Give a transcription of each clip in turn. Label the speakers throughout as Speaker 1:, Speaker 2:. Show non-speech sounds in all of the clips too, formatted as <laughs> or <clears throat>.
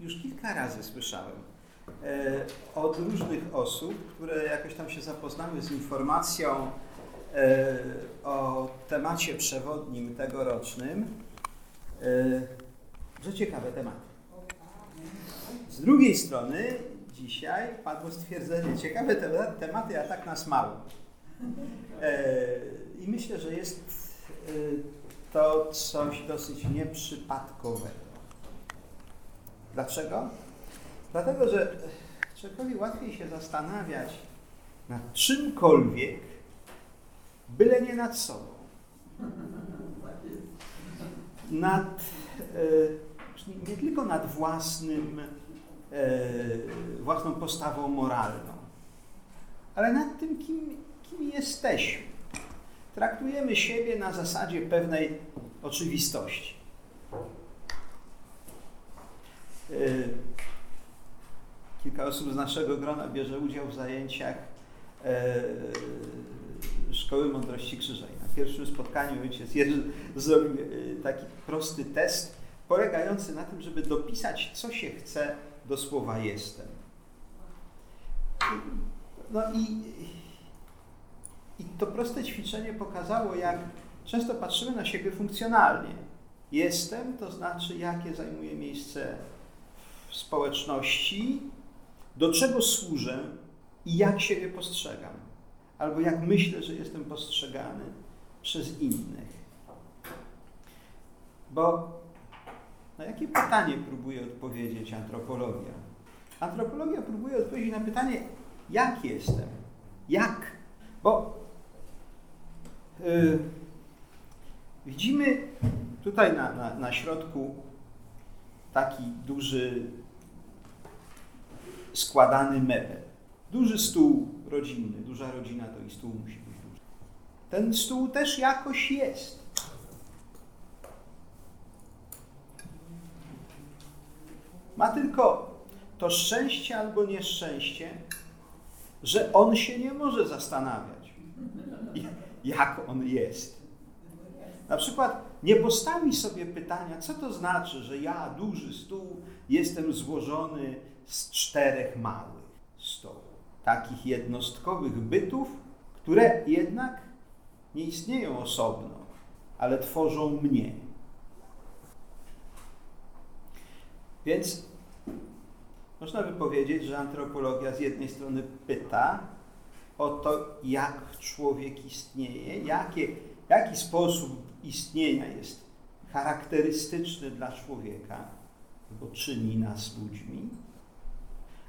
Speaker 1: już kilka razy słyszałem e, od różnych osób, które jakoś tam się zapoznały z informacją e, o temacie przewodnim tegorocznym, e, że ciekawe tematy. Z drugiej strony dzisiaj padło stwierdzenie, ciekawe tematy, a tak nas mało. I myślę, że jest to coś dosyć nieprzypadkowego. Dlaczego? Dlatego, że człowiekowi łatwiej się zastanawiać nad czymkolwiek, byle nie nad sobą. Nad, e, nie tylko nad własnym, e, własną postawą moralną, ale nad tym, kim, kim jesteśmy. Traktujemy siebie na zasadzie pewnej oczywistości. Y, kilka osób z naszego grona bierze udział w zajęciach e, Szkoły Mądrości Krzyżej. Na pierwszym spotkaniu ojciec Jerzy zrobił e, taki prosty test, polegający na tym, żeby dopisać, co się chce do słowa jestem. No i, i to proste ćwiczenie pokazało, jak często patrzymy na siebie funkcjonalnie. Jestem, to znaczy, jakie zajmuje miejsce w społeczności, do czego służę i jak siebie postrzegam, albo jak myślę, że jestem postrzegany przez innych. Bo na jakie pytanie próbuje odpowiedzieć antropologia? Antropologia próbuje odpowiedzieć na pytanie, jak jestem? Jak? Bo yy, widzimy tutaj na, na, na środku taki duży składany mebel. Duży stół rodzinny, duża rodzina to i stół musi być duży. Ten stół też jakoś jest. Ma tylko to szczęście albo nieszczęście, że on się nie może zastanawiać, <laughs> jak on jest. Na przykład nie postawi sobie pytania, co to znaczy, że ja, duży stół, jestem złożony z czterech małych stołów. Takich jednostkowych bytów, które jednak nie istnieją osobno, ale tworzą mnie. Więc można by powiedzieć, że antropologia z jednej strony pyta o to, jak człowiek istnieje, jakie, jaki sposób istnienia jest charakterystyczny dla człowieka, bo czyni nas ludźmi,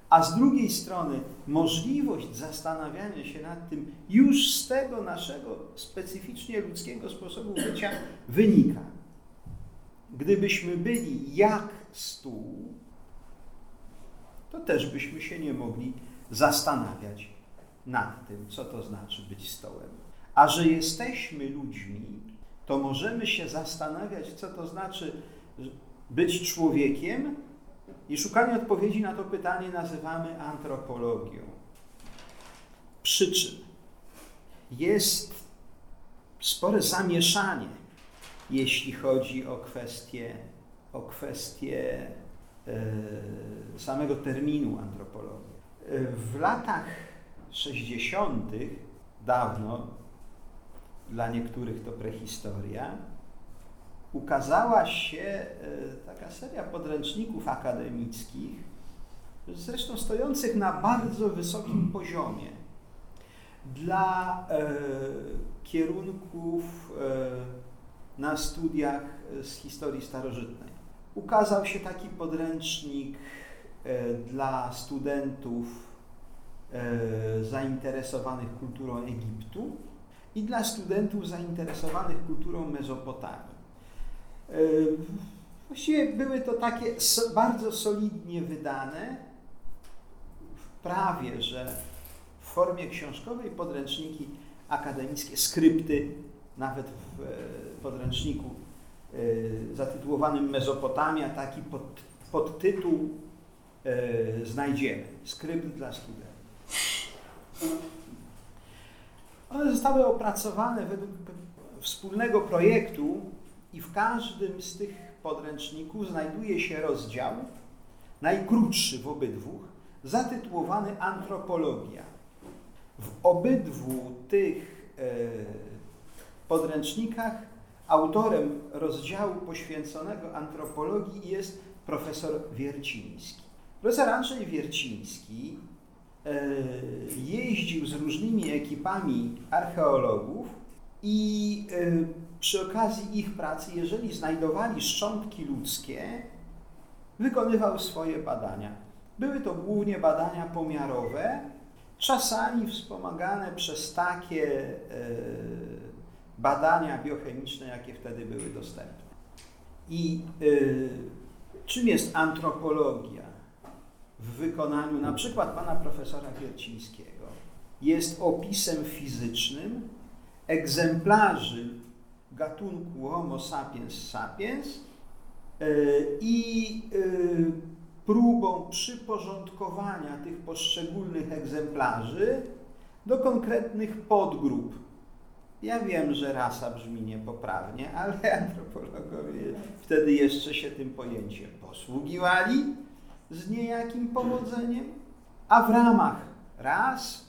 Speaker 1: a z drugiej strony możliwość zastanawiania się nad tym już z tego naszego specyficznie ludzkiego sposobu bycia wynika. Gdybyśmy byli jak stół, to też byśmy się nie mogli zastanawiać nad tym, co to znaczy być stołem. A że jesteśmy ludźmi, to możemy się zastanawiać, co to znaczy być człowiekiem i szukanie odpowiedzi na to pytanie nazywamy antropologią. Przyczyn. Jest spore zamieszanie, jeśli chodzi o kwestię, o kwestię e, samego terminu antropologii. W latach 60. dawno, dla niektórych to prehistoria, ukazała się e, taka seria podręczników akademickich, zresztą stojących na bardzo wysokim poziomie dla e, kierunków e, na studiach z historii starożytnej. Ukazał się taki podręcznik dla studentów zainteresowanych kulturą Egiptu i dla studentów zainteresowanych kulturą Mezopotamii. Właściwie były to takie bardzo solidnie wydane, prawie, że w formie książkowej podręczniki akademickie, skrypty, nawet w e, podręczniku e, zatytułowanym Mezopotamia, taki pod, podtytuł e, znajdziemy. Skrypt dla studentów. One zostały opracowane według wspólnego projektu i w każdym z tych podręczników znajduje się rozdział najkrótszy w obydwu, zatytułowany Antropologia. W obydwu tych e, podręcznikach autorem rozdziału poświęconego antropologii jest profesor Wierciński. Profesor Andrzej Wierciński e, jeździł z różnymi ekipami archeologów i e, przy okazji ich pracy, jeżeli znajdowali szczątki ludzkie, wykonywał swoje badania. Były to głównie badania pomiarowe, czasami wspomagane przez takie e, badania biochemiczne, jakie wtedy były dostępne. I czym jest antropologia? w wykonaniu na przykład pana profesora Wiercińskiego jest opisem fizycznym egzemplarzy gatunku Homo sapiens sapiens e, i e, próbą przyporządkowania tych poszczególnych egzemplarzy do konkretnych podgrup. Ja wiem, że rasa brzmi niepoprawnie, ale <laughs> antropologowie wtedy jeszcze się tym pojęciem posługiwali z niejakim powodzeniem, a w ramach raz y,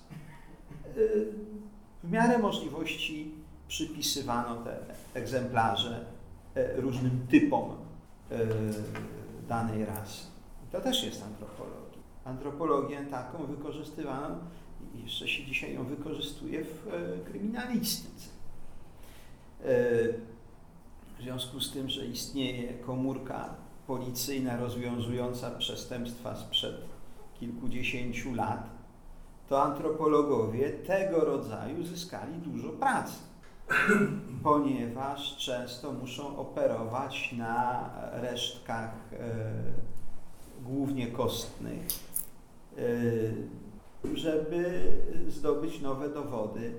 Speaker 1: w miarę możliwości przypisywano te egzemplarze y, różnym typom y, danej rasy. To też jest antropologia. Antropologię taką wykorzystywano jeszcze się dzisiaj ją wykorzystuje w kryminalistyce. W związku z tym, że istnieje komórka policyjna rozwiązująca przestępstwa sprzed kilkudziesięciu lat, to antropologowie tego rodzaju zyskali dużo pracy, <clears throat> ponieważ często muszą operować na resztkach e, głównie kostnych, e, żeby zdobyć nowe dowody,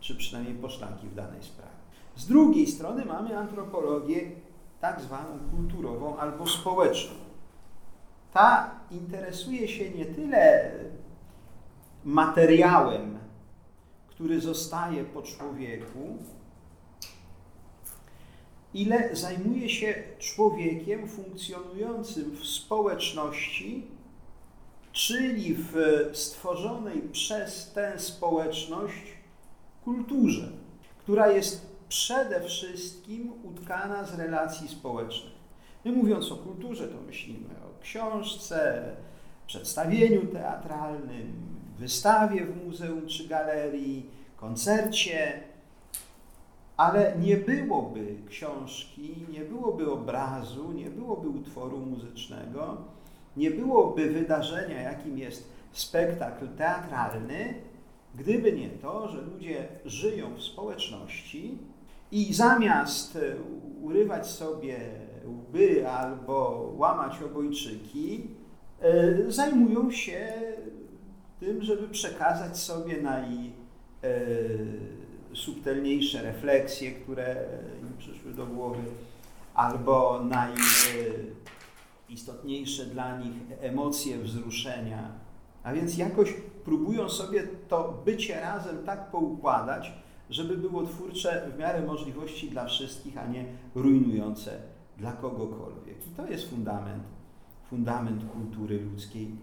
Speaker 1: czy przynajmniej poszlaki w danej sprawie. Z drugiej strony mamy antropologię tak zwaną kulturową albo społeczną. Ta interesuje się nie tyle materiałem, który zostaje po człowieku, ile zajmuje się człowiekiem funkcjonującym w społeczności, czyli w stworzonej przez tę społeczność kulturze, która jest przede wszystkim utkana z relacji społecznych. My mówiąc o kulturze, to myślimy o książce, przedstawieniu teatralnym, wystawie w muzeum czy galerii, koncercie, ale nie byłoby książki, nie byłoby obrazu, nie byłoby utworu muzycznego, nie byłoby wydarzenia, jakim jest spektakl teatralny, gdyby nie to, że ludzie żyją w społeczności, i zamiast urywać sobie łby albo łamać obojczyki, e, zajmują się tym, żeby przekazać sobie najsubtelniejsze e, refleksje, które im przyszły do głowy, albo najistotniejsze dla nich emocje, wzruszenia. A więc jakoś próbują sobie to bycie razem tak poukładać, żeby było twórcze w miarę możliwości dla wszystkich, a nie rujnujące dla kogokolwiek. I to jest fundament, fundament kultury ludzkiej.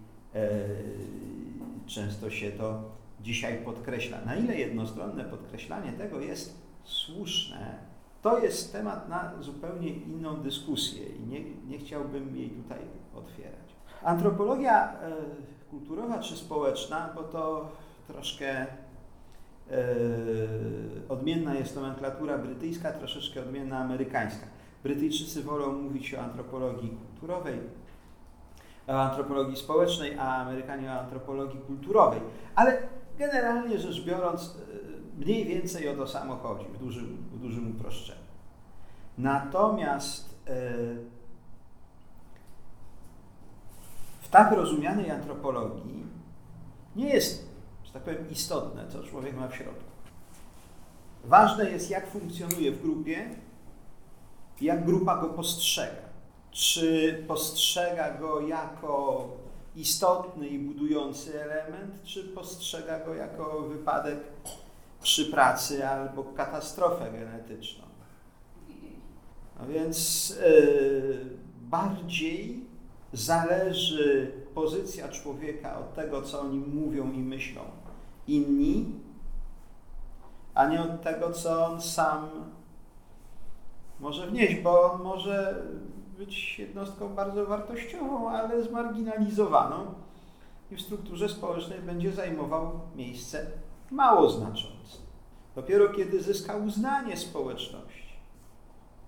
Speaker 1: Często się to dzisiaj podkreśla. Na ile jednostronne podkreślanie tego jest słuszne, to jest temat na zupełnie inną dyskusję i nie, nie chciałbym jej tutaj otwierać. Antropologia e, kulturowa czy społeczna, bo to troszkę E, odmienna jest nomenklatura brytyjska, troszeczkę odmienna amerykańska. Brytyjczycy wolą mówić o antropologii kulturowej, o antropologii społecznej, a Amerykanie o antropologii kulturowej. Ale generalnie rzecz biorąc, e, mniej więcej o to samo chodzi, w dużym, w dużym uproszczeniu. Natomiast e, w tak rozumianej antropologii nie jest że tak powiem, istotne, co człowiek ma w środku. Ważne jest, jak funkcjonuje w grupie, jak grupa go postrzega. Czy postrzega go jako istotny i budujący element, czy postrzega go jako wypadek przy pracy albo katastrofę genetyczną. No więc yy, bardziej zależy pozycja człowieka od tego, co oni mówią i myślą inni, a nie od tego, co on sam może wnieść, bo on może być jednostką bardzo wartościową, ale zmarginalizowaną i w strukturze społecznej będzie zajmował miejsce mało znaczące. Dopiero kiedy zyska uznanie społeczności,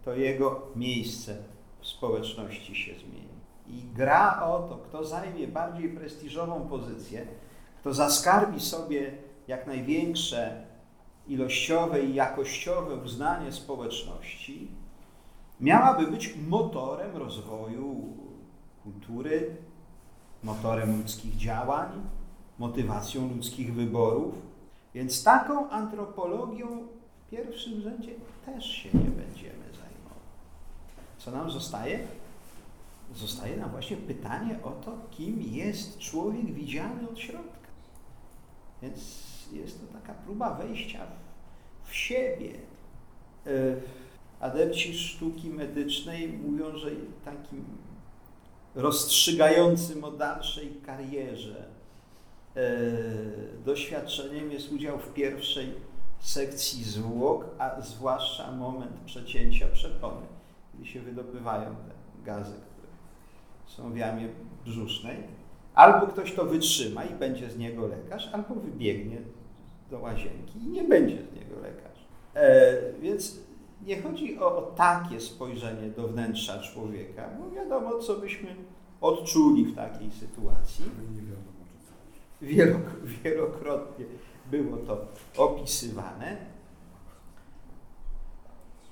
Speaker 1: to jego miejsce w społeczności się zmieni. I gra o to, kto zajmie bardziej prestiżową pozycję, kto zaskarbi sobie jak największe ilościowe i jakościowe uznanie społeczności, miałaby być motorem rozwoju kultury, motorem ludzkich działań, motywacją ludzkich wyborów. Więc taką antropologią w pierwszym rzędzie też się nie będziemy zajmować. Co nam zostaje? Zostaje nam właśnie pytanie o to, kim jest człowiek widziany od środka. Więc jest to taka próba wejścia w, w siebie. E, adepci sztuki medycznej mówią, że takim rozstrzygającym o dalszej karierze e, doświadczeniem jest udział w pierwszej sekcji zwłok, a zwłaszcza moment przecięcia przepony, kiedy się wydobywają te gazy, które są w jamie brzusznej. Albo ktoś to wytrzyma i będzie z niego lekarz, albo wybiegnie do łazienki i nie będzie z niego lekarz. E, więc nie chodzi o, o takie spojrzenie do wnętrza człowieka, bo wiadomo, co byśmy odczuli w takiej sytuacji. Wielok, wielokrotnie było to opisywane.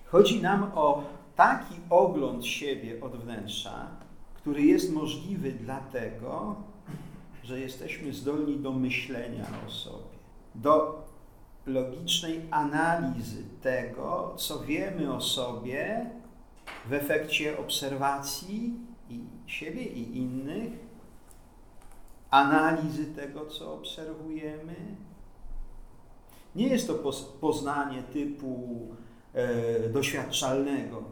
Speaker 1: Chodzi nam o taki ogląd siebie od wnętrza, który jest możliwy dlatego, że jesteśmy zdolni do myślenia o sobie, do logicznej analizy tego, co wiemy o sobie w efekcie obserwacji i siebie i innych, analizy tego, co obserwujemy. Nie jest to poznanie typu e, doświadczalnego,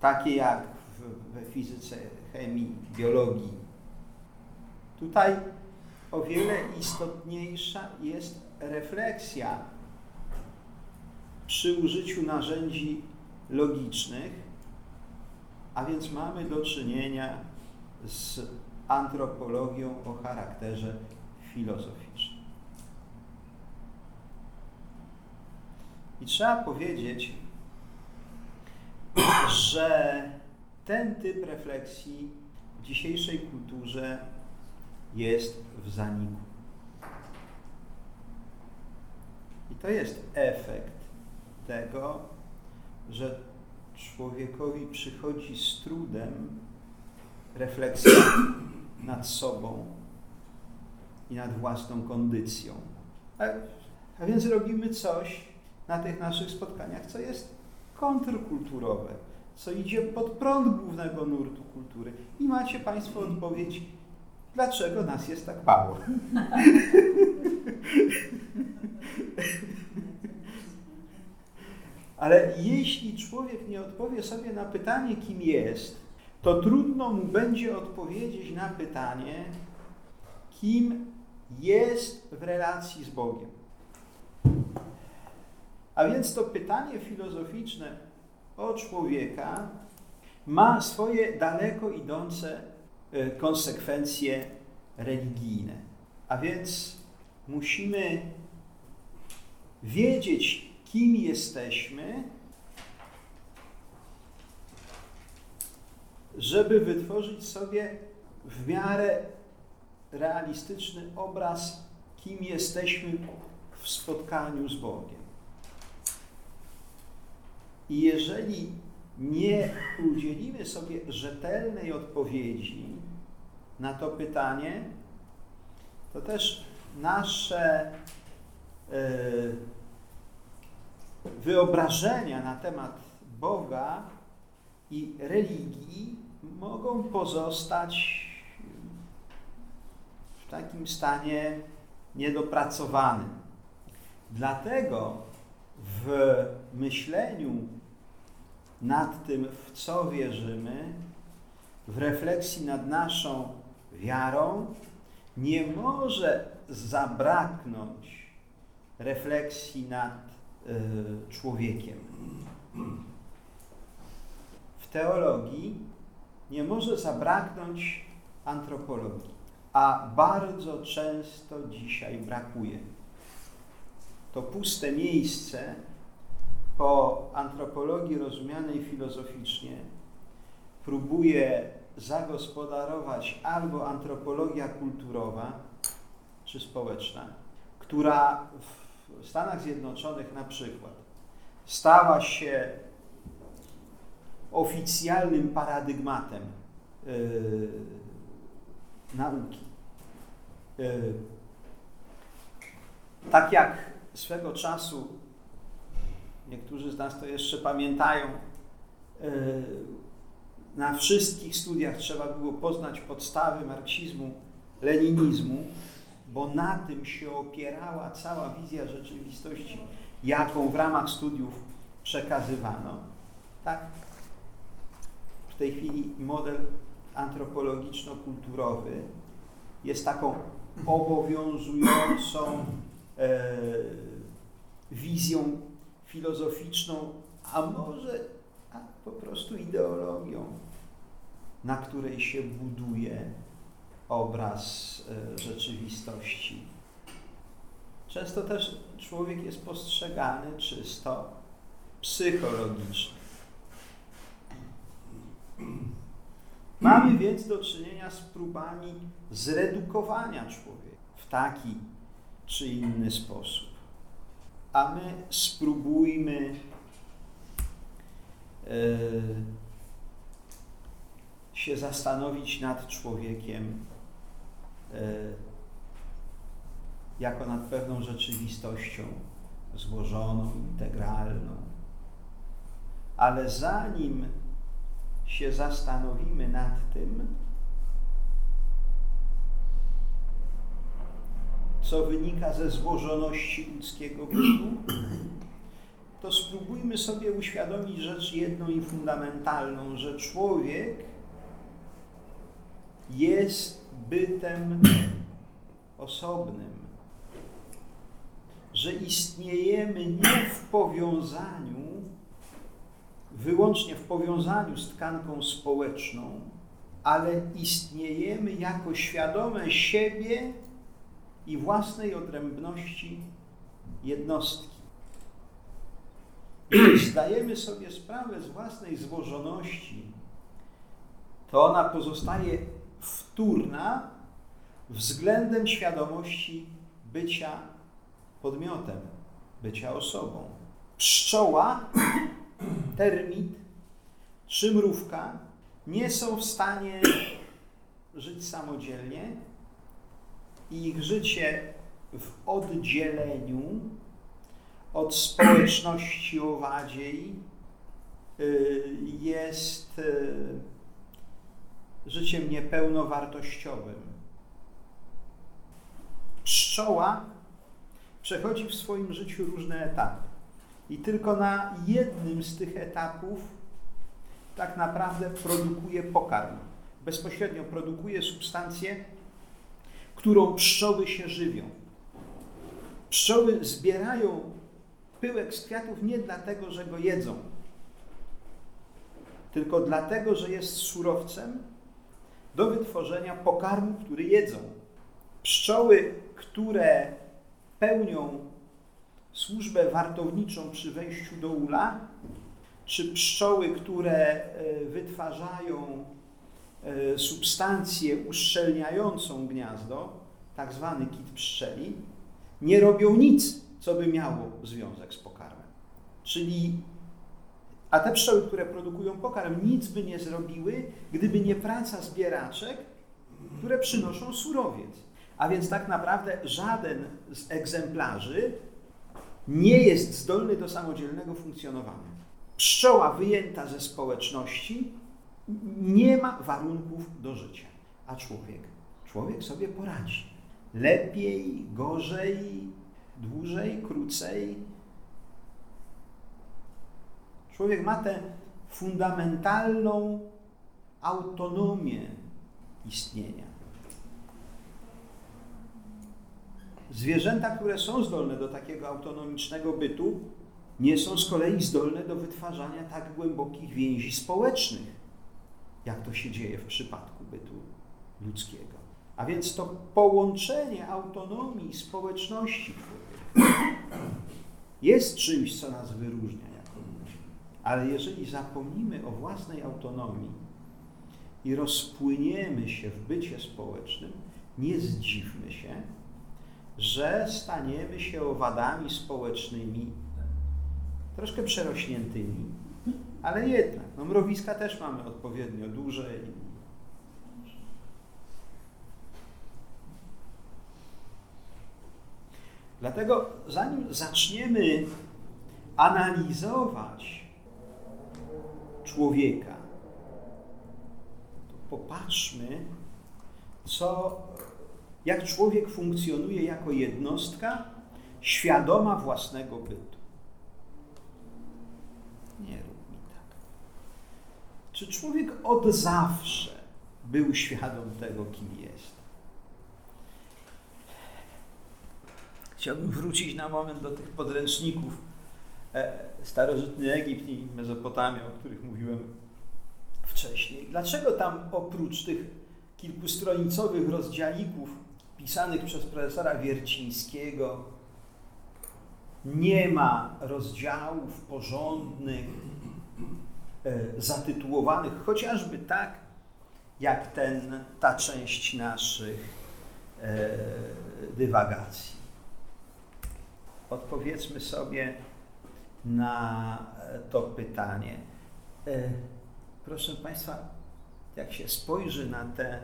Speaker 1: takie jak we fizyce, chemii, biologii. Tutaj o wiele istotniejsza jest refleksja przy użyciu narzędzi logicznych, a więc mamy do czynienia z antropologią o charakterze filozoficznym. I trzeba powiedzieć, że ten typ refleksji w dzisiejszej kulturze jest w zaniku. I to jest efekt tego, że człowiekowi przychodzi z trudem refleksja <clears throat> nad sobą i nad własną kondycją. A, a więc robimy coś na tych naszych spotkaniach, co jest kontrkulturowe, co idzie pod prąd głównego nurtu kultury. I macie Państwo odpowiedź, dlaczego nas jest tak mało. <laughs> Ale jeśli człowiek nie odpowie sobie na pytanie, kim jest, to trudno mu będzie odpowiedzieć na pytanie, kim jest w relacji z Bogiem. A więc to pytanie filozoficzne o człowieka ma swoje daleko idące e, konsekwencje religijne. A więc musimy wiedzieć, kim jesteśmy, żeby wytworzyć sobie w miarę realistyczny obraz, kim jesteśmy w spotkaniu z Bogiem. I jeżeli nie udzielimy sobie rzetelnej odpowiedzi na to pytanie, to też nasze yy, wyobrażenia na temat Boga i religii mogą pozostać w takim stanie niedopracowanym. Dlatego w myśleniu nad tym, w co wierzymy, w refleksji nad naszą wiarą nie może zabraknąć refleksji nad człowiekiem. W teologii nie może zabraknąć antropologii, a bardzo często dzisiaj brakuje. To puste miejsce po antropologii rozumianej filozoficznie próbuje zagospodarować albo antropologia kulturowa czy społeczna, która w Stanach Zjednoczonych na przykład stała się oficjalnym paradygmatem yy, nauki. Yy, tak jak swego czasu, niektórzy z nas to jeszcze pamiętają, yy, na wszystkich studiach trzeba było poznać podstawy marksizmu, leninizmu, bo na tym się opierała cała wizja rzeczywistości, jaką w ramach studiów przekazywano. Tak? W tej chwili model antropologiczno-kulturowy jest taką obowiązującą e, wizją filozoficzną, a może a po prostu ideologią, na której się buduje obraz e, rzeczywistości. Często też człowiek jest postrzegany czysto psychologicznie. Mamy więc do czynienia z próbami zredukowania człowieka w taki czy inny sposób. A my spróbujmy yy, się zastanowić nad człowiekiem jako nad pewną rzeczywistością złożoną, integralną. Ale zanim się zastanowimy nad tym, co wynika ze złożoności ludzkiego bytu, to spróbujmy sobie uświadomić rzecz jedną i fundamentalną, że człowiek jest bytem osobnym, że istniejemy nie w powiązaniu wyłącznie w powiązaniu z tkanką społeczną, ale istniejemy jako świadome siebie i własnej odrębności jednostki. Jeśli <clears throat> zdajemy sobie sprawę z własnej złożoności, to ona pozostaje wtórna względem świadomości bycia podmiotem, bycia osobą. Pszczoła <clears throat> termit czy mrówka nie są w stanie żyć samodzielnie i ich życie w oddzieleniu od społeczności owadziej y, jest y, życiem niepełnowartościowym. Pszczoła przechodzi w swoim życiu różne etapy. I tylko na jednym z tych etapów tak naprawdę produkuje pokarm. Bezpośrednio produkuje substancję, którą pszczoły się żywią. Pszczoły zbierają pyłek z kwiatów nie dlatego, że go jedzą, tylko dlatego, że jest surowcem do wytworzenia pokarmu, który jedzą. Pszczoły, które pełnią służbę wartowniczą przy wejściu do ula, czy pszczoły, które e, wytwarzają e, substancję uszczelniającą gniazdo, tak zwany kit pszczeli, nie robią nic, co by miało związek z pokarmem. Czyli, a te pszczoły, które produkują pokarm, nic by nie zrobiły, gdyby nie praca zbieraczek, które przynoszą surowiec. A więc tak naprawdę żaden z egzemplarzy nie jest zdolny do samodzielnego funkcjonowania. Pszczoła wyjęta ze społeczności nie ma warunków do życia. A człowiek? Człowiek sobie poradzi. Lepiej, gorzej, dłużej, krócej. Człowiek ma tę fundamentalną autonomię istnienia. Zwierzęta, które są zdolne do takiego autonomicznego bytu, nie są z kolei zdolne do wytwarzania tak głębokich więzi społecznych, jak to się dzieje w przypadku bytu ludzkiego. A więc to połączenie autonomii i społeczności jest czymś, co nas wyróżnia. Ale jeżeli zapomnimy o własnej autonomii i rozpłyniemy się w bycie społecznym, nie zdziwmy się, że staniemy się owadami społecznymi, troszkę przerośniętymi, ale jednak. No, mrowiska też mamy odpowiednio duże. Dlatego zanim zaczniemy analizować człowieka, popatrzmy, co jak człowiek funkcjonuje jako jednostka świadoma własnego bytu. Nie rób mi tak. Czy człowiek od zawsze był świadom tego, kim jest? Chciałbym wrócić na moment do tych podręczników Starożytny Egipt i Mezopotamia, o których mówiłem wcześniej. Dlaczego tam oprócz tych kilkustronicowych rozdziałików pisanych przez profesora Wiercińskiego. Nie ma rozdziałów porządnych, e, zatytułowanych chociażby tak, jak ten, ta część naszych e, dywagacji. Odpowiedzmy sobie na to pytanie. E, proszę Państwa, jak się spojrzy na te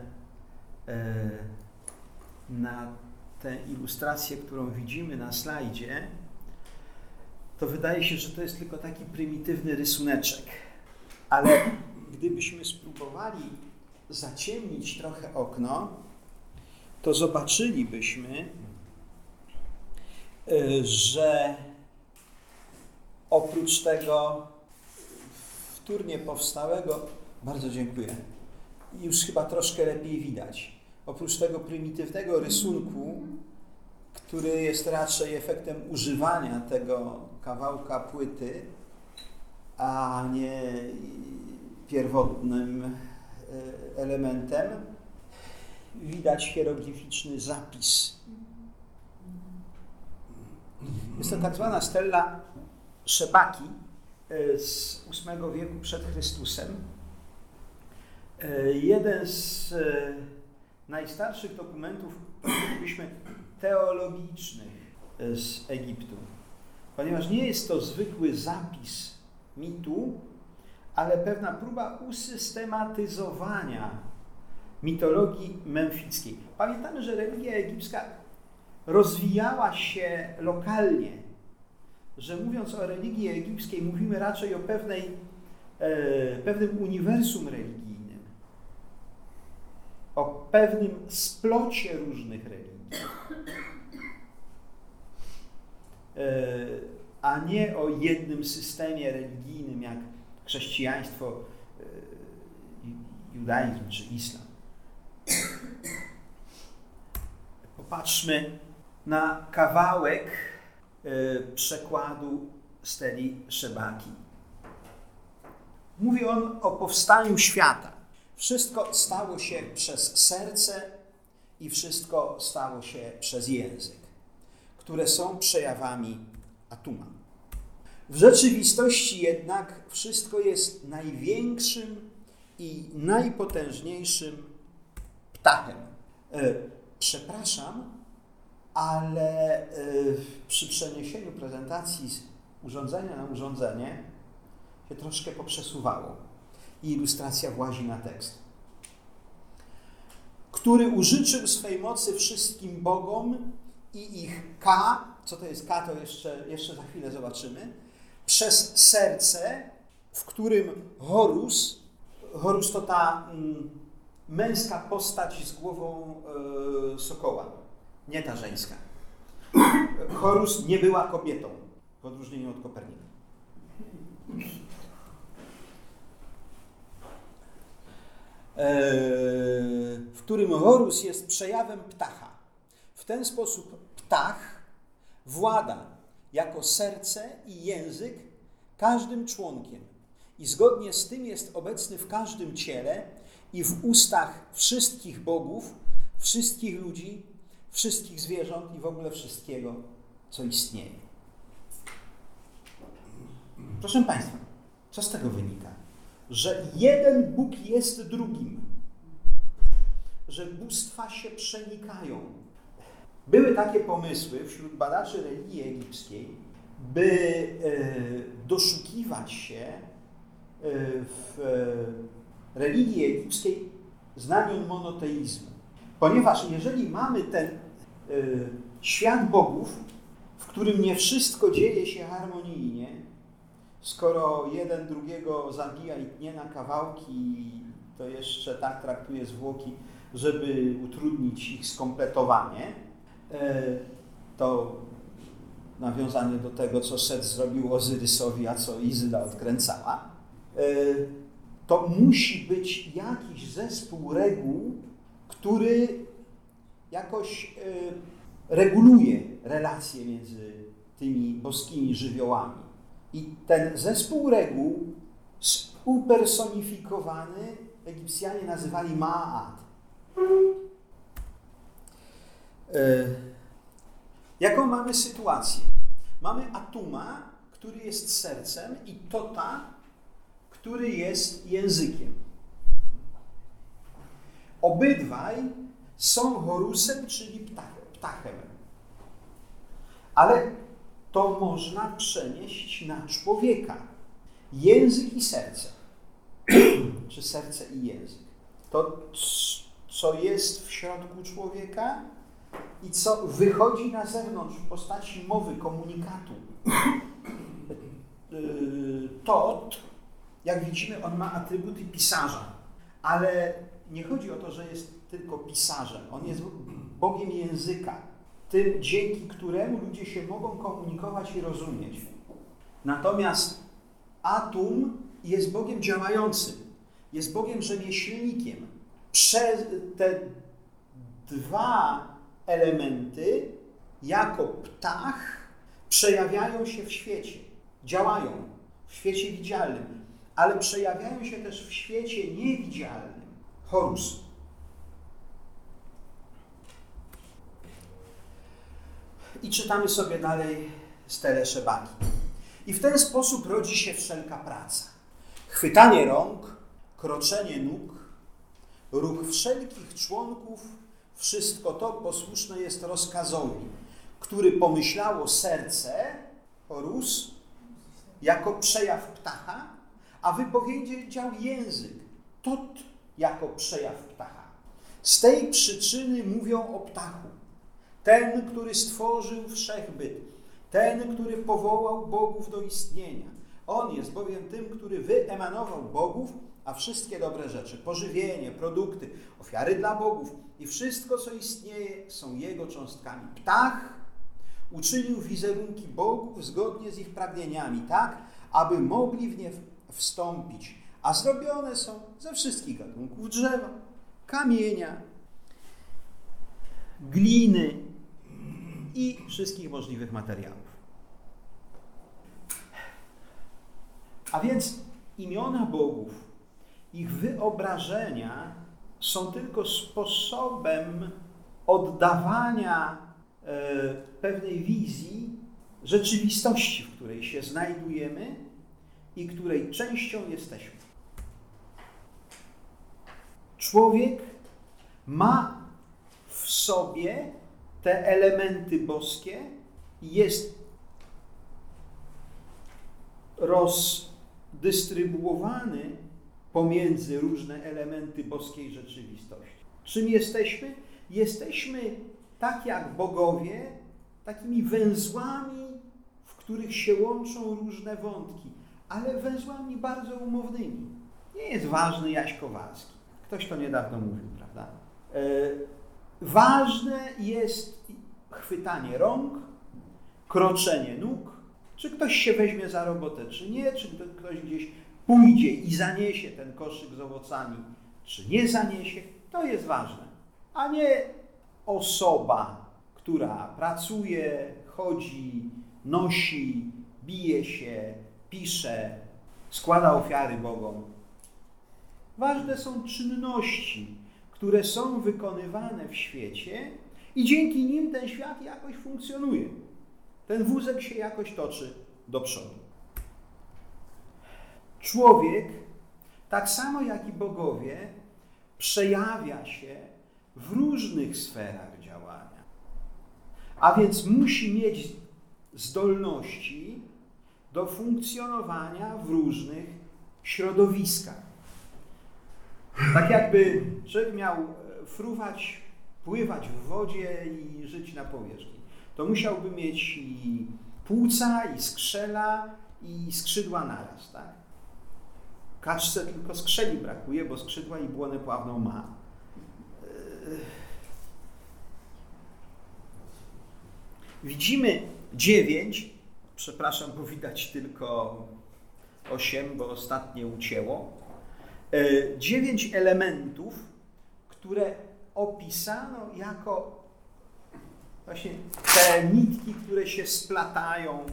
Speaker 1: na tę ilustrację, którą widzimy na slajdzie, to wydaje się, że to jest tylko taki prymitywny rysuneczek. Ale gdybyśmy spróbowali zaciemnić trochę okno, to zobaczylibyśmy, e, że oprócz tego wtórnie powstałego, bardzo dziękuję, już chyba troszkę lepiej widać oprócz tego prymitywnego rysunku, który jest raczej efektem używania tego kawałka płyty, a nie pierwotnym e, elementem, widać hieroglificzny zapis. Jest to tak zwana stella Szebaki e, z VIII wieku przed Chrystusem. E, jeden z najstarszych dokumentów, powiedzielibyśmy, teologicznych z Egiptu. Ponieważ nie jest to zwykły zapis mitu, ale pewna próba usystematyzowania mitologii memfickiej. Pamiętamy, że religia egipska rozwijała się lokalnie, że mówiąc o religii egipskiej, mówimy raczej o pewnej, e, pewnym uniwersum religii o pewnym splocie różnych religii, e, a nie o jednym systemie religijnym jak chrześcijaństwo, e, judaizm czy islam. Popatrzmy na kawałek przekładu Steli Szebaki. Mówi on o powstaniu świata. Wszystko stało się przez serce i wszystko stało się przez język, które są przejawami Atuma. W rzeczywistości jednak wszystko jest największym i najpotężniejszym ptachem. E, przepraszam, ale e, przy przeniesieniu prezentacji z urządzenia na urządzenie się troszkę poprzesuwało i ilustracja włazi na tekst. Który użyczył swej mocy wszystkim bogom i ich K, co to jest K, to jeszcze, jeszcze za chwilę zobaczymy, przez serce, w którym Horus, Horus to ta mm, męska postać z głową e, sokoła, nie ta żeńska. Horus nie była kobietą, w odróżnieniu od Kopernika. w którym Horus jest przejawem ptacha. W ten sposób ptach włada jako serce i język każdym członkiem i zgodnie z tym jest obecny w każdym ciele i w ustach wszystkich bogów, wszystkich ludzi, wszystkich zwierząt i w ogóle wszystkiego, co istnieje. Proszę Państwa, co z tego wynika? Że jeden Bóg jest drugim, że bóstwa się przenikają. Były takie pomysły wśród badaczy religii egipskiej, by e, doszukiwać się e, w e, religii egipskiej znamion monoteizmu. Ponieważ jeżeli mamy ten świat bogów, w którym nie wszystko dzieje się harmonijnie, skoro jeden drugiego zabija i tnie na kawałki, to jeszcze tak traktuje zwłoki, żeby utrudnić ich skompletowanie, e, to nawiązanie do tego, co Set zrobił Ozyrysowi, a co Izyda odkręcała, e, to musi być jakiś zespół reguł, który jakoś e, reguluje relacje między tymi boskimi żywiołami. I ten zespół reguł upersonifikowany Egipcjanie nazywali Ma'at. E, jaką mamy sytuację? Mamy Atuma, który jest sercem i Tota, który jest językiem. Obydwaj są Horusem, czyli ptachem. Ale to można przenieść na człowieka. Język i serce. <clears throat> Czy serce i język. To, co jest w środku człowieka i co wychodzi na zewnątrz w postaci mowy, komunikatu. <clears throat> To, jak widzimy, on ma atrybuty pisarza, ale nie chodzi o to, że jest tylko pisarzem. On jest Bogiem języka tym, dzięki któremu ludzie się mogą komunikować i rozumieć. Natomiast Atum jest Bogiem działającym, jest Bogiem rzemieślnikiem. Przez te dwa elementy, jako ptach, przejawiają się w świecie, działają w świecie widzialnym, ale przejawiają się też w świecie niewidzialnym. Horus. I czytamy sobie dalej z Teleszebaki. I w ten sposób rodzi się wszelka praca. Chwytanie rąk, kroczenie nóg, ruch wszelkich członków, wszystko to posłuszne jest rozkazowi, który pomyślało serce, Horus, jako przejaw ptacha, a wypowiedział język, tot jako przejaw ptacha. Z tej przyczyny mówią o ptachu. Ten, który stworzył wszechbyt, ten, który powołał bogów do istnienia. On jest bowiem tym, który wyemanował bogów, a wszystkie dobre rzeczy, pożywienie, produkty, ofiary dla bogów i wszystko, co istnieje, są jego cząstkami. Ptach uczynił wizerunki bogów zgodnie z ich pragnieniami, tak, aby mogli w nie wstąpić, a zrobione są ze wszystkich gatunków drzewa, kamienia, gliny, i wszystkich możliwych materiałów. A więc imiona bogów, ich wyobrażenia są tylko sposobem oddawania e, pewnej wizji rzeczywistości, w której się znajdujemy i której częścią jesteśmy. Człowiek ma w sobie te elementy boskie jest rozdystrybuowany pomiędzy różne elementy boskiej rzeczywistości. Czym jesteśmy? Jesteśmy tak jak bogowie, takimi węzłami, w których się łączą różne wątki, ale węzłami bardzo umownymi. Nie jest ważny Jaś Kowalski. Ktoś to niedawno mówił, prawda? Ważne jest chwytanie rąk, kroczenie nóg, czy ktoś się weźmie za robotę, czy nie, czy ktoś gdzieś pójdzie i zaniesie ten koszyk z owocami, czy nie zaniesie, to jest ważne, a nie osoba, która pracuje, chodzi, nosi, bije się, pisze, składa ofiary Bogom. Ważne są czynności, które są wykonywane w świecie i dzięki nim ten świat jakoś funkcjonuje. Ten wózek się jakoś toczy do przodu. Człowiek, tak samo jak i bogowie, przejawia się w różnych sferach działania. A więc musi mieć zdolności do funkcjonowania w różnych środowiskach. Tak jakby człowiek miał e, fruwać, pływać w wodzie i żyć na powierzchni. To musiałby mieć i płuca, i skrzela, i skrzydła naraz, tak? Kaczce tylko skrzeli brakuje, bo skrzydła i błonę pławną ma. E, widzimy dziewięć, przepraszam, bo widać tylko osiem, bo ostatnie ucięło. E, dziewięć elementów, które opisano jako właśnie te nitki, które się splatają e,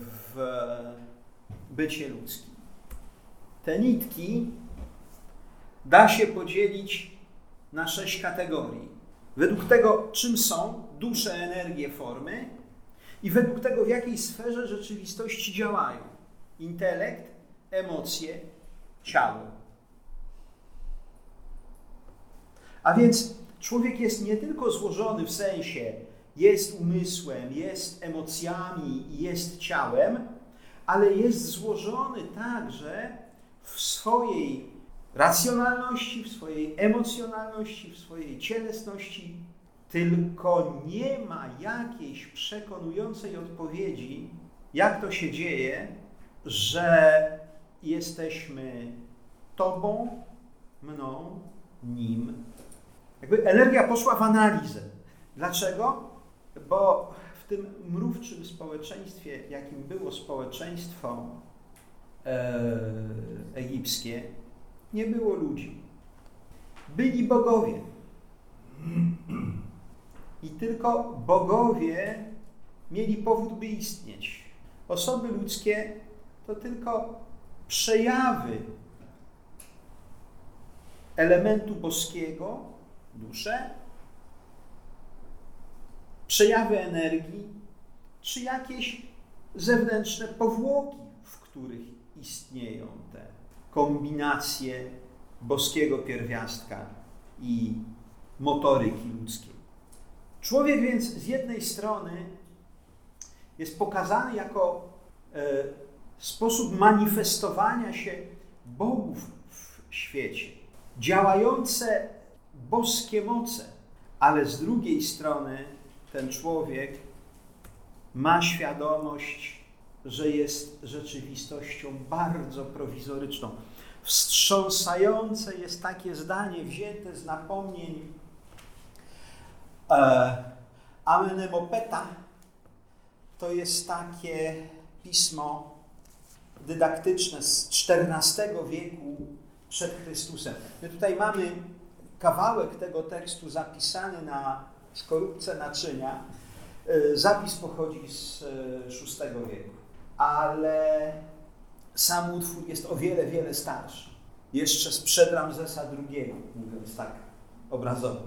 Speaker 1: w bycie ludzkim. Te nitki da się podzielić na sześć kategorii. Według tego, czym są dusze, energie, formy i według tego, w jakiej sferze rzeczywistości działają. Intelekt, emocje, ciało. A więc człowiek jest nie tylko złożony w sensie jest umysłem, jest emocjami jest ciałem, ale jest złożony także w swojej racjonalności, w swojej emocjonalności, w swojej cielesności, tylko nie ma jakiejś przekonującej odpowiedzi, jak to się dzieje, że jesteśmy Tobą, mną, nim. Jakby energia poszła w analizę. Dlaczego? Bo w tym mrówczym społeczeństwie, jakim było społeczeństwo e, egipskie, nie było ludzi. Byli bogowie. I tylko bogowie mieli powód, by istnieć. Osoby ludzkie to tylko przejawy elementu boskiego, duszę, przejawy energii, czy jakieś zewnętrzne powłoki, w których istnieją te kombinacje boskiego pierwiastka i motoryki ludzkiej. Człowiek więc z jednej strony jest pokazany jako e, sposób manifestowania się bogów w świecie, działające boskie moce, ale z drugiej strony ten człowiek ma świadomość, że jest rzeczywistością bardzo prowizoryczną. Wstrząsające jest takie zdanie wzięte z napomnień e, Amenemopeta. To jest takie pismo dydaktyczne z XIV wieku przed Chrystusem. My tutaj mamy kawałek tego tekstu zapisany na skorupce naczynia. E, zapis pochodzi z VI e, wieku, ale sam utwór jest o wiele, wiele starszy. Jeszcze sprzed Ramzesa II, mówiąc tak obrazowo.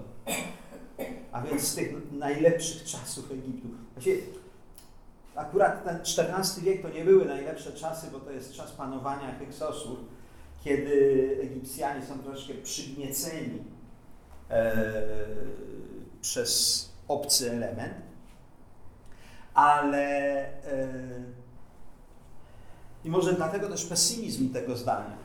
Speaker 1: A więc z tych najlepszych czasów Egiptu. Właściwie akurat ten XIV wiek to nie były najlepsze czasy, bo to jest czas panowania Hyksosów, kiedy Egipcjanie są troszkę przygnieceni e, przez obcy element, ale e, i może dlatego też pesymizm tego zdania,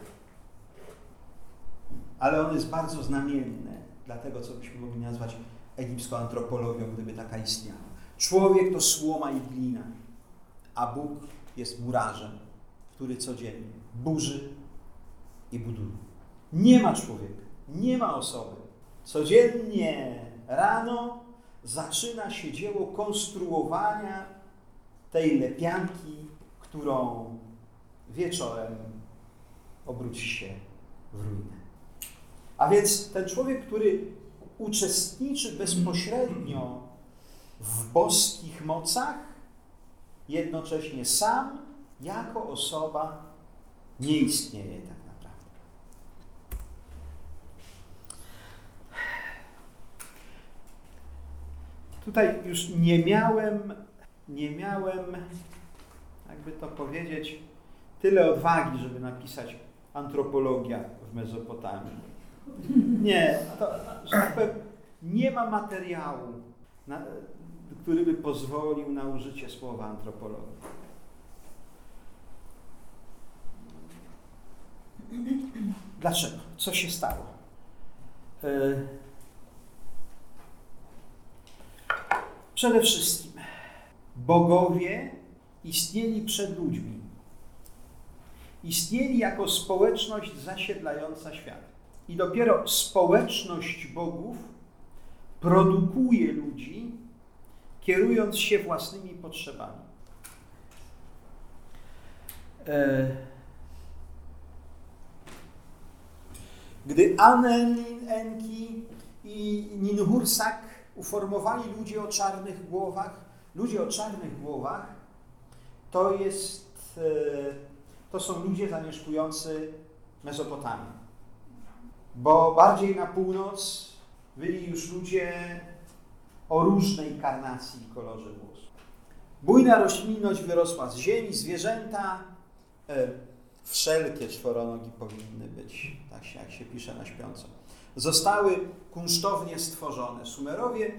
Speaker 1: ale on jest bardzo znamienny dla tego, co byśmy mogli nazwać egipską antropologią, gdyby taka istniała. Człowiek to słoma i glina, a Bóg jest murarzem, który codziennie burzy i buduje. Nie ma człowieka, nie ma osoby. Codziennie rano zaczyna się dzieło konstruowania tej lepianki, którą wieczorem obróci się w ruinę. A więc ten człowiek, który uczestniczy bezpośrednio w boskich mocach, jednocześnie sam jako osoba nie istnieje tak naprawdę. Tutaj już nie miałem, nie miałem, jakby to powiedzieć, tyle odwagi, żeby napisać antropologia w Mezopotamii. Nie, to, tak nie ma materiału, na, który by pozwolił na użycie słowa antropologia. Dlaczego? Co się stało? E, przede wszystkim bogowie istnieli przed ludźmi. Istnieli jako społeczność zasiedlająca świat. I dopiero społeczność bogów produkuje ludzi, kierując się własnymi potrzebami. E, gdy Anenin, Enki i Ninhursak uformowali ludzi o czarnych głowach, ludzie o czarnych głowach to jest, e, to są ludzie zamieszkujący Mezopotamię. Bo bardziej na północ byli już ludzie o różnej karnacji i kolorze włosów. Bujna roślinność wyrosła z ziemi, zwierzęta, e, wszelkie czworonogi powinny być, tak się, jak się pisze na śpiąco, zostały kunsztownie stworzone. Sumerowie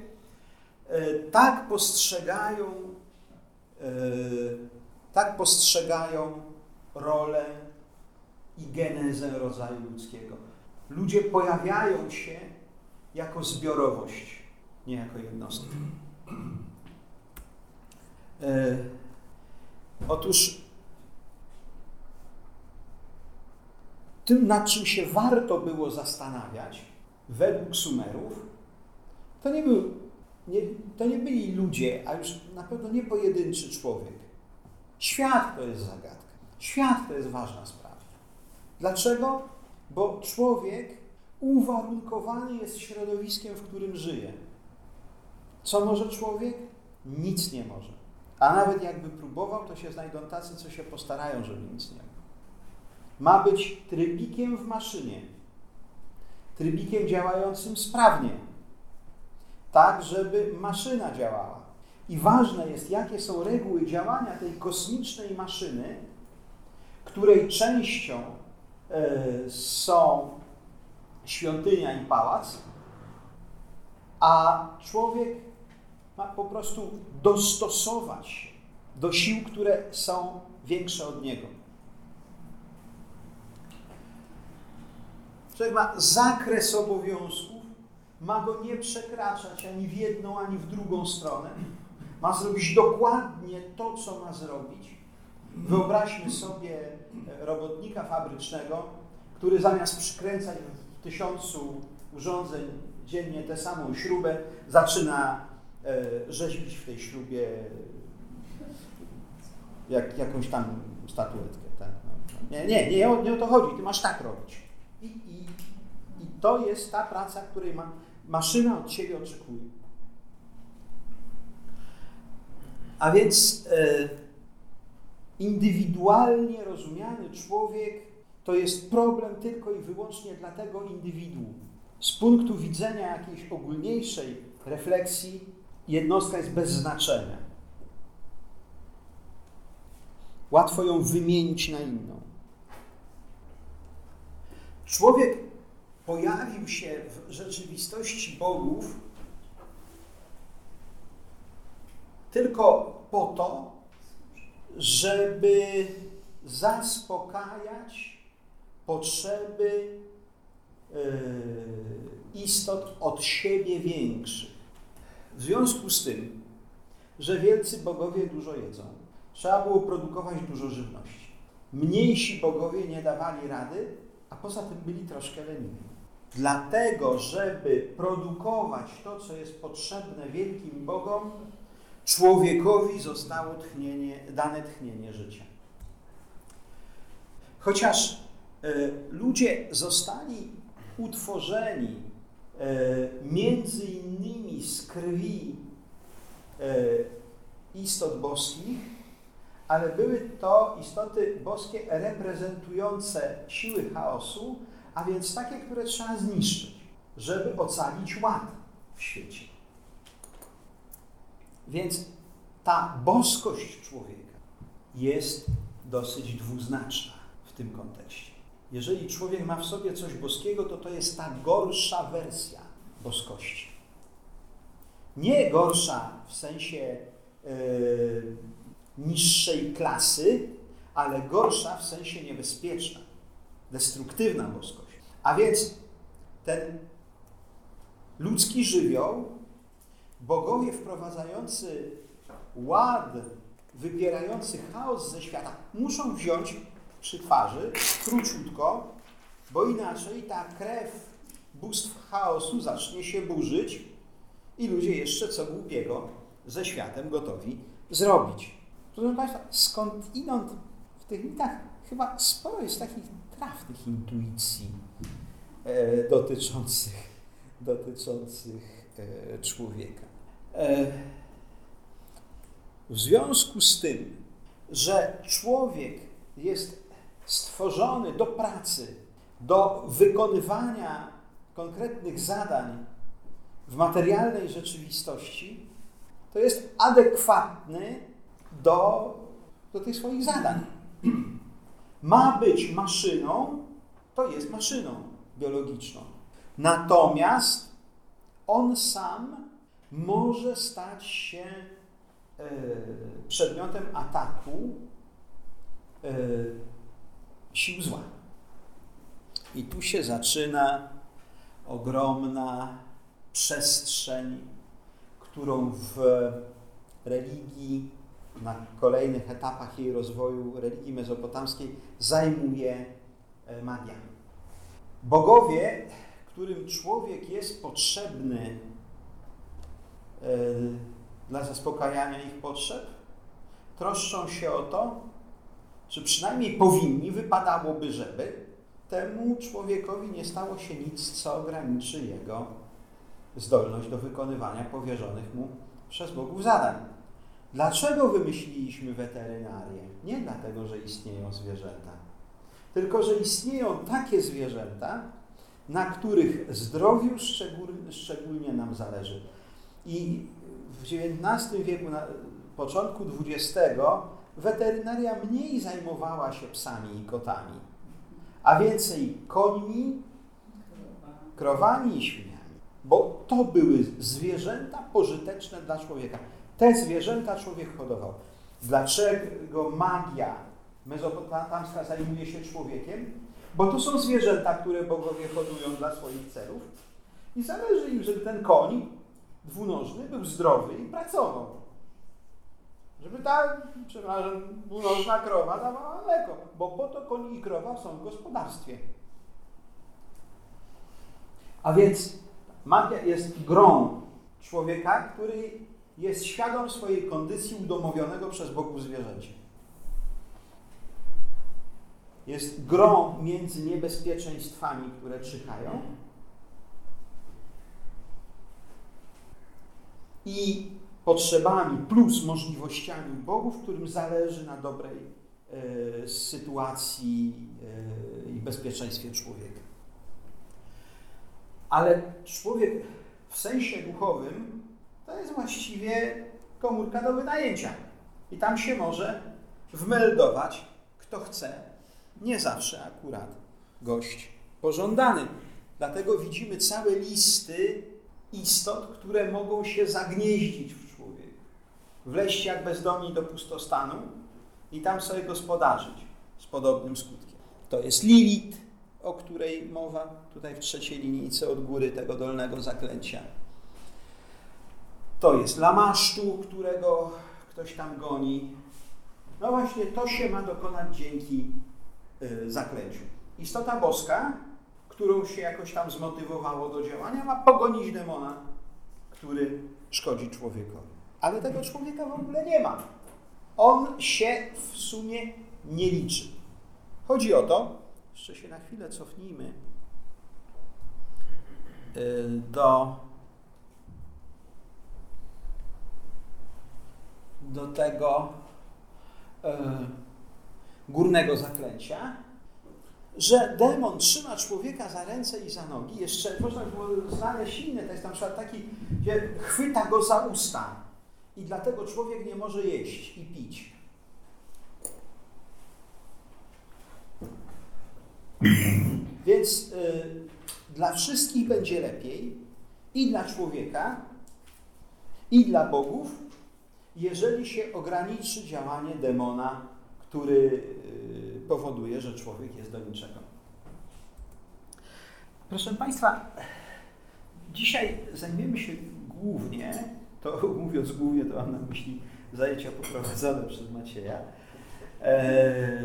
Speaker 1: e, tak postrzegają, e, tak postrzegają rolę i genezę rodzaju ludzkiego. Ludzie pojawiają się jako zbiorowość, nie jako jednostki. E, otóż tym, nad czym się warto było zastanawiać, według Sumerów, to nie, był, nie, to nie byli ludzie, a już na pewno nie pojedynczy człowiek. Świat to jest zagadka. Świat to jest ważna sprawa. Dlaczego? Bo człowiek uwarunkowany jest środowiskiem, w którym żyje. Co może człowiek? Nic nie może. A nawet jakby próbował, to się znajdą tacy, co się postarają, żeby nic nie mógł. Ma być trybikiem w maszynie. Trybikiem działającym sprawnie. Tak, żeby maszyna działała. I ważne jest, jakie są reguły działania tej kosmicznej maszyny, której częścią E, są świątynia i pałac, a człowiek ma po prostu dostosować się do sił, które są większe od niego. Człowiek ma zakres obowiązków, ma go nie przekraczać ani w jedną, ani w drugą stronę. Ma zrobić dokładnie to, co ma zrobić Wyobraźmy sobie robotnika fabrycznego, który zamiast przykręcać w tysiącu urządzeń dziennie tę samą śrubę, zaczyna e, rzeźbić w tej śrubie jak, jakąś tam statuetkę. Tak? No, no. nie, nie, nie, nie o to chodzi, ty masz tak robić. I, i, i to jest ta praca, której ma, maszyna od ciebie oczekuje. A więc... E, indywidualnie rozumiany człowiek to jest problem tylko i wyłącznie dla tego indywiduum. Z punktu widzenia jakiejś ogólniejszej refleksji jednostka jest bez znaczenia. Łatwo ją wymienić na inną. Człowiek pojawił się w rzeczywistości bogów tylko po to, żeby zaspokajać potrzeby e, istot od siebie większych. W związku z tym, że wielcy bogowie dużo jedzą, trzeba było produkować dużo żywności. Mniejsi bogowie nie dawali rady, a poza tym byli troszkę leniwi. Dlatego, żeby produkować to, co jest potrzebne wielkim bogom, człowiekowi zostało tchnienie, dane tchnienie życia. Chociaż y, ludzie zostali utworzeni między innymi z krwi e, istot boskich, ale były to istoty boskie reprezentujące siły chaosu, a więc takie, które trzeba zniszczyć, żeby ocalić ład w świecie. Więc ta boskość człowieka jest dosyć dwuznaczna w tym kontekście. Jeżeli człowiek ma w sobie coś boskiego, to to jest ta gorsza wersja boskości. Nie gorsza w sensie yy, niższej klasy, ale gorsza w sensie niebezpieczna, destruktywna boskość. A więc ten ludzki żywioł, bogowie wprowadzający ład, wypierający chaos ze świata, muszą wziąć przy twarzy króciutko, bo inaczej ta krew bóstw chaosu zacznie się burzyć i ludzie jeszcze co głupiego ze światem gotowi zrobić. Proszę Państwa, skąd inąd w tych mitach chyba sporo jest takich trafnych intuicji e, dotyczących, dotyczących e, człowieka. E, w związku z tym, że człowiek jest stworzony do pracy, do wykonywania konkretnych zadań w materialnej rzeczywistości, to jest adekwatny do, do tych swoich zadań. Ma być maszyną, to jest maszyną biologiczną. Natomiast on sam może stać się e, przedmiotem ataku e, sił zła. I tu się zaczyna ogromna przestrzeń, którą w religii, na kolejnych etapach jej rozwoju, religii mezopotamskiej, zajmuje e, magia. Bogowie, którym człowiek jest potrzebny e, dla zaspokajania ich potrzeb, troszczą się o to, czy przynajmniej powinni, wypadałoby, żeby temu człowiekowi nie stało się nic, co ograniczy jego zdolność do wykonywania powierzonych mu przez Bogów zadań. Dlaczego wymyśliliśmy weterynarię? Nie dlatego, że istnieją zwierzęta, tylko że istnieją takie zwierzęta, na których zdrowiu szczególnie nam zależy. I w XIX wieku, na początku XX, weterynaria mniej zajmowała się psami i kotami, a więcej końmi, krowami i świniami. Bo to były zwierzęta pożyteczne dla człowieka. Te zwierzęta człowiek hodował. Dlaczego magia mezopotamska zajmuje się człowiekiem? Bo to są zwierzęta, które bogowie hodują dla swoich celów i zależy im, żeby ten koń dwunożny był zdrowy i pracował. Żeby ta, przepraszam, dwunożna krowa dawała mleko, bo po to koń i krowa są w gospodarstwie. A więc magia jest grą człowieka, który jest świadom swojej kondycji udomowionego przez Bogów zwierzęcia. Jest grą między niebezpieczeństwami, które czyhają i potrzebami plus możliwościami bogów, którym zależy na dobrej e, sytuacji e, i bezpieczeństwie człowieka. Ale człowiek w sensie duchowym to jest właściwie komórka do wynajęcia. I tam się może wmeldować kto chce, nie zawsze akurat gość pożądany. Dlatego widzimy całe listy istot, które mogą się zagnieździć w wleść jak bezdomni do pustostanu i tam sobie gospodarzyć z podobnym skutkiem. To jest Lilith, o której mowa tutaj w trzeciej linijce od góry tego dolnego zaklęcia. To jest Lamasztu, którego ktoś tam goni. No właśnie to się ma dokonać dzięki y, zaklęciu. Istota boska, którą się jakoś tam zmotywowało do działania, ma pogonić demona, który szkodzi człowiekowi ale tego człowieka w ogóle nie ma. On się w sumie nie liczy. Chodzi o to, jeszcze się na chwilę cofnijmy do, do tego górnego zaklęcia, że demon trzyma człowieka za ręce i za nogi. Jeszcze można było znaleźć inny tekst, na przykład taki, gdzie chwyta go za usta i dlatego człowiek nie może jeść i pić. Więc y, dla wszystkich będzie lepiej i dla człowieka, i dla bogów, jeżeli się ograniczy działanie demona, który y, powoduje, że człowiek jest do niczego. Proszę Państwa, dzisiaj zajmiemy się głównie, to <laughs> mówiąc głównie, to mam na myśli zajęcia poprowadzone przez Macieja, e,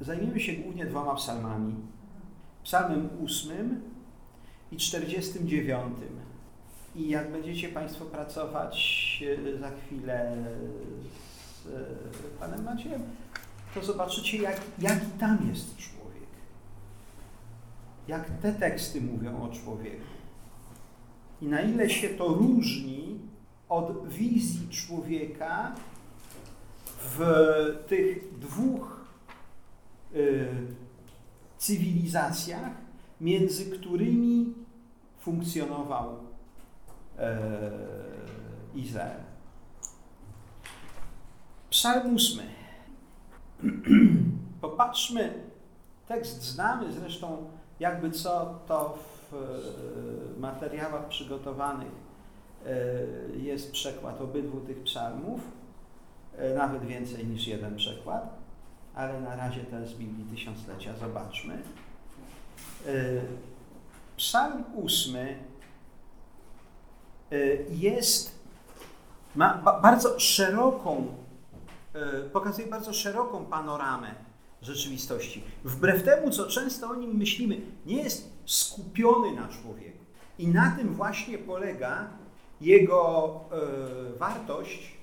Speaker 1: zajmiemy się głównie dwoma psalmami. Psalmem 8 i 49. I jak będziecie Państwo pracować e, za chwilę z e, Panem Maciejem, to zobaczycie, jak, jaki tam jest człowiek. Jak te teksty mówią o człowieku. I na ile się to różni od wizji człowieka w tych dwóch y, cywilizacjach, między którymi funkcjonował y, Izrael. Psalm ósmy. <clears throat> Popatrzmy, tekst znamy zresztą jakby co to w e, materiałach przygotowanych jest przekład obydwu tych psalmów, e, nawet więcej niż jeden przekład, ale na razie jest z Biblii Tysiąclecia. Zobaczmy. Psalm ósmy jest, ma bardzo szeroką E, pokazuje bardzo szeroką panoramę rzeczywistości. Wbrew temu, co często o nim myślimy, nie jest skupiony na człowieku. I na tym właśnie polega jego e, wartość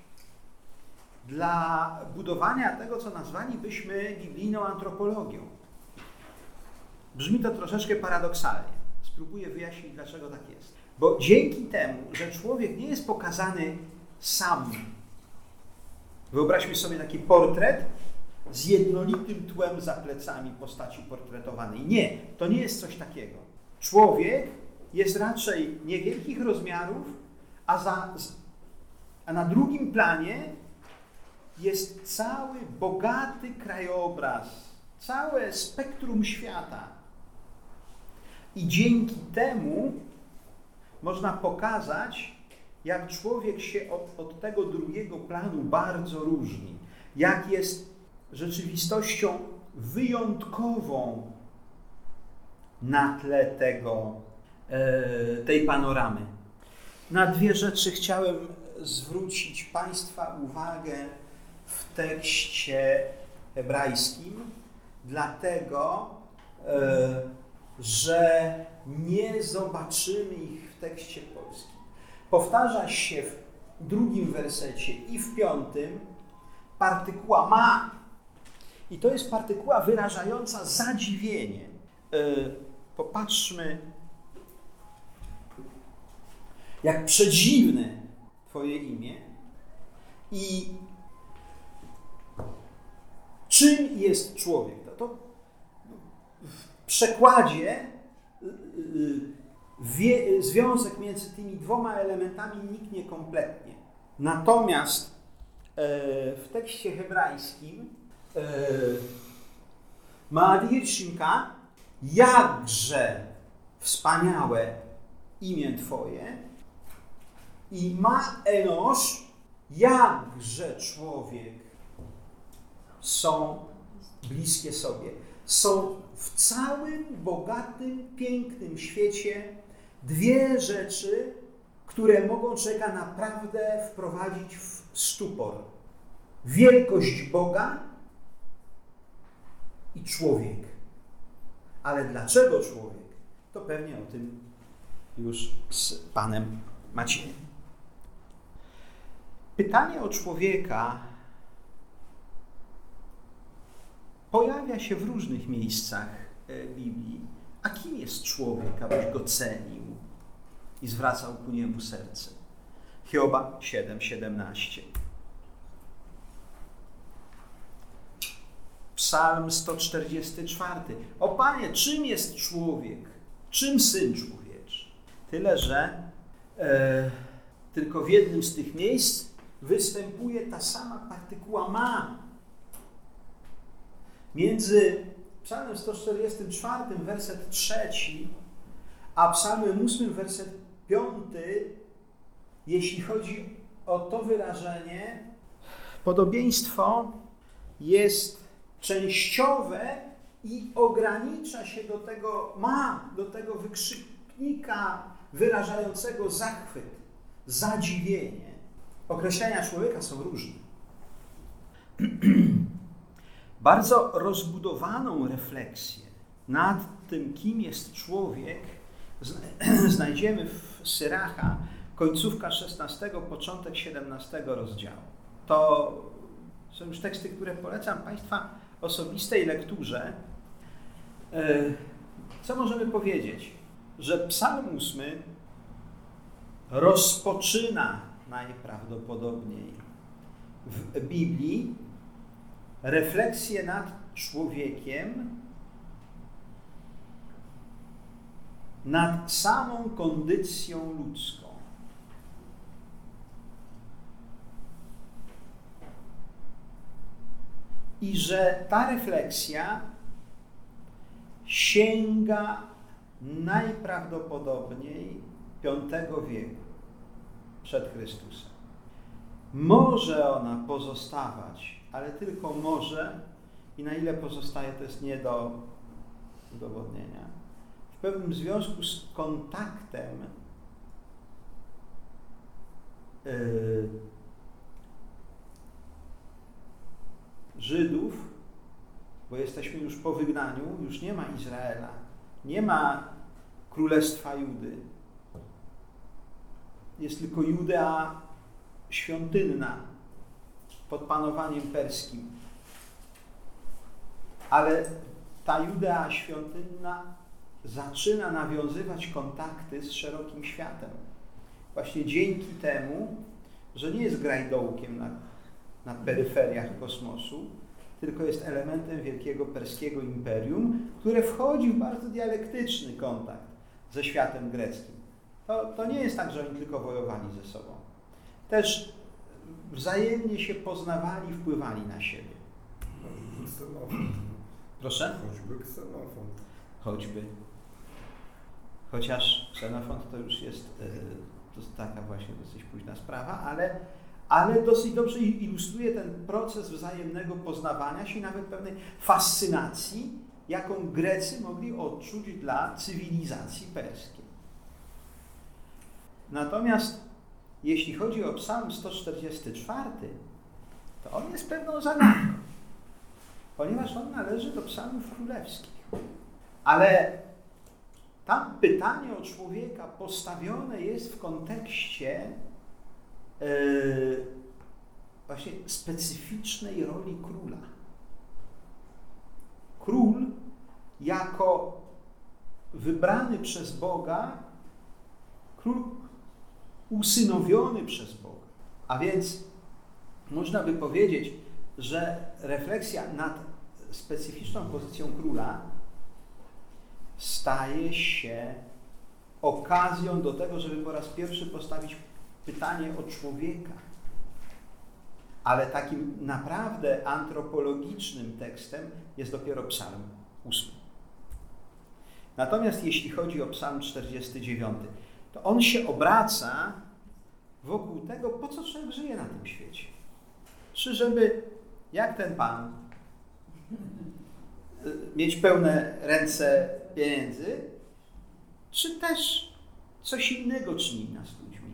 Speaker 1: dla budowania tego, co nazwalibyśmy biblijną antropologią. Brzmi to troszeczkę paradoksalnie. Spróbuję wyjaśnić, dlaczego tak jest. Bo dzięki temu, że człowiek nie jest pokazany sam Wyobraźmy sobie taki portret z jednolitym tłem za plecami postaci portretowanej. Nie, to nie jest coś takiego. Człowiek jest raczej niewielkich rozmiarów, a, za, a na drugim planie jest cały bogaty krajobraz, całe spektrum świata. I dzięki temu można pokazać, jak człowiek się od, od tego drugiego planu bardzo różni, jak jest rzeczywistością wyjątkową na tle tego, e, tej panoramy. Na dwie rzeczy chciałem zwrócić Państwa uwagę w tekście hebrajskim, dlatego, e, że nie zobaczymy ich w tekście polskim powtarza się w drugim wersecie i w piątym partykuła ma. I to jest partykuła wyrażająca zadziwienie. E, popatrzmy, jak przedziwne Twoje imię i czym jest człowiek. To, w przekładzie y, y, wie, związek między tymi dwoma elementami niknie kompletnie. Natomiast e, w tekście hebrajskim e, Maadirszynka, jakże wspaniałe imię Twoje i ma Enosz, jakże człowiek są bliskie sobie. Są w całym bogatym, pięknym świecie dwie rzeczy, które mogą człowieka naprawdę wprowadzić w stupor. Wielkość Boga i człowiek. Ale dlaczego człowiek? To pewnie o tym już z Panem Maciejem. Pytanie o człowieka pojawia się w różnych miejscach e, Biblii A kim jest człowiek, abyś go cenił i zwracał ku niemu serce? Hioba 7:17. Psalm 144. O Panie, czym jest człowiek? Czym syn człowieczy? Tyle, że e, tylko w jednym z tych miejsc występuje ta sama partykuła ma. Między Psalmem 144, werset 3, a Psalmem 8, werset 5, jeśli chodzi o to wyrażenie, podobieństwo jest częściowe i ogranicza się do tego ma, do tego wykrzyknika wyrażającego zachwyt, zadziwienie. Określenia człowieka są różne. <clears throat> Bardzo rozbudowaną refleksję nad tym, kim jest człowiek, <clears throat> znajdziemy w Syracha, końcówka XVI, początek XVII rozdziału. To są już teksty, które polecam Państwa osobistej lekturze. E, co możemy powiedzieć? Że Psalm 8 rozpoczyna najprawdopodobniej w Biblii refleksję nad człowiekiem, nad samą kondycją ludzką. I że ta refleksja sięga najprawdopodobniej V wieku przed Chrystusem. Może ona pozostawać, ale tylko może i na ile pozostaje, to jest nie do udowodnienia. W pewnym związku z kontaktem yy, Żydów, bo jesteśmy już po wygnaniu, już nie ma Izraela, nie ma Królestwa Judy. Jest tylko Judea świątynna pod panowaniem perskim. Ale ta Judea świątynna zaczyna nawiązywać kontakty z szerokim światem. Właśnie dzięki temu, że nie jest grajdołkiem na, na peryferiach kosmosu, tylko jest elementem wielkiego perskiego imperium, które wchodzi w bardzo dialektyczny kontakt ze światem greckim. To, to nie jest tak, że oni tylko wojowali ze sobą. Też wzajemnie się poznawali, wpływali na siebie. Proszę?
Speaker 2: Choćby ksenofont.
Speaker 1: Choćby. Chociaż ksenofont to już jest, e, to jest taka właśnie dosyć późna sprawa, ale, ale dosyć dobrze ilustruje ten proces wzajemnego poznawania się, nawet pewnej fascynacji, jaką Grecy mogli odczuć dla cywilizacji perskiej. Natomiast jeśli chodzi o Psalm 144, to on jest pewną zagadką, ponieważ on należy do psalmów królewskich. Ale tam pytanie o człowieka postawione jest w kontekście yy, właśnie specyficznej roli króla. Król jako wybrany przez Boga, król usynowiony przez Boga. A więc można by powiedzieć, że refleksja nad specyficzną pozycją króla staje się okazją do tego, żeby po raz pierwszy postawić pytanie o człowieka. Ale takim naprawdę antropologicznym tekstem jest dopiero Psalm 8. Natomiast jeśli chodzi o Psalm 49, to on się obraca wokół tego, po co człowiek żyje na tym świecie. Czy żeby, jak ten Pan, mieć pełne ręce pieniędzy, czy też coś innego czyni nas ludźmi.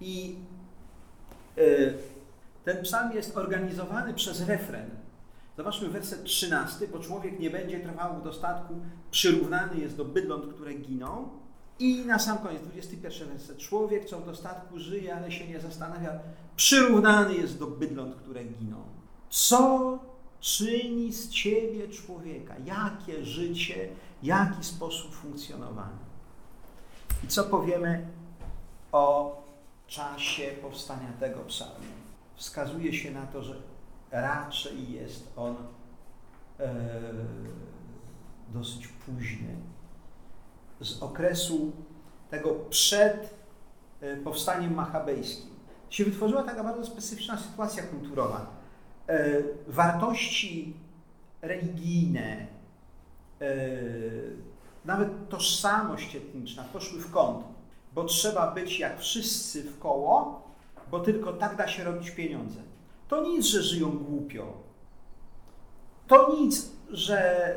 Speaker 1: I y, ten psalm jest organizowany przez refren. Zobaczmy werset 13, bo człowiek nie będzie trwał w dostatku, przyrównany jest do bydląt, które giną. I na sam koniec, 21 werset. Człowiek, co w dostatku żyje, ale się nie zastanawia, przyrównany jest do bydląt, które giną. Co czyni z ciebie człowieka, jakie życie, jaki sposób funkcjonowania. I co powiemy o czasie powstania tego psalmu? Wskazuje się na to, że raczej jest on e, dosyć późny, z okresu tego przed e, powstaniem machabejskim. Się wytworzyła taka bardzo specyficzna sytuacja kulturowa. E, wartości religijne, e, nawet tożsamość etniczna poszły w kąt, bo trzeba być jak wszyscy w koło, bo tylko tak da się robić pieniądze. To nic, że żyją głupio. To nic, że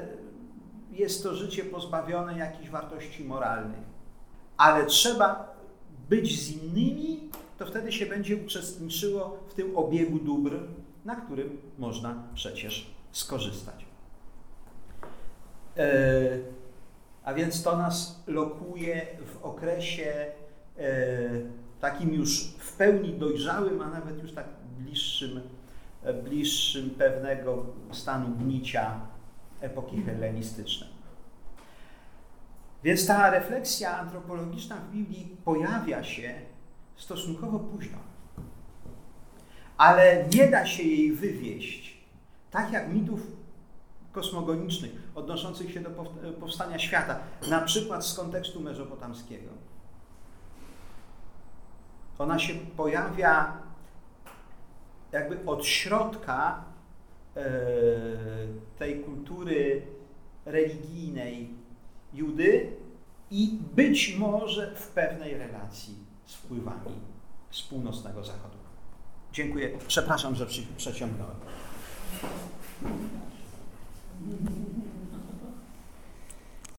Speaker 1: jest to życie pozbawione jakichś wartości moralnych. Ale trzeba być z innymi, to wtedy się będzie uczestniczyło w tym obiegu dóbr, na którym można przecież skorzystać. E, a więc to nas lokuje w okresie e, takim już w pełni dojrzałym, a nawet już tak bliższym, bliższym pewnego stanu gnicia epoki hellenistycznej. Więc ta refleksja antropologiczna w Biblii pojawia się stosunkowo późno. Ale nie da się jej wywieść, tak jak mitów kosmogonicznych odnoszących się do powstania świata, na przykład z kontekstu mezopotamskiego. Ona się pojawia jakby od środka tej kultury religijnej Judy i być może w pewnej relacji z wpływami z północnego zachodu. Dziękuję. Przepraszam, że przeciągnąłem.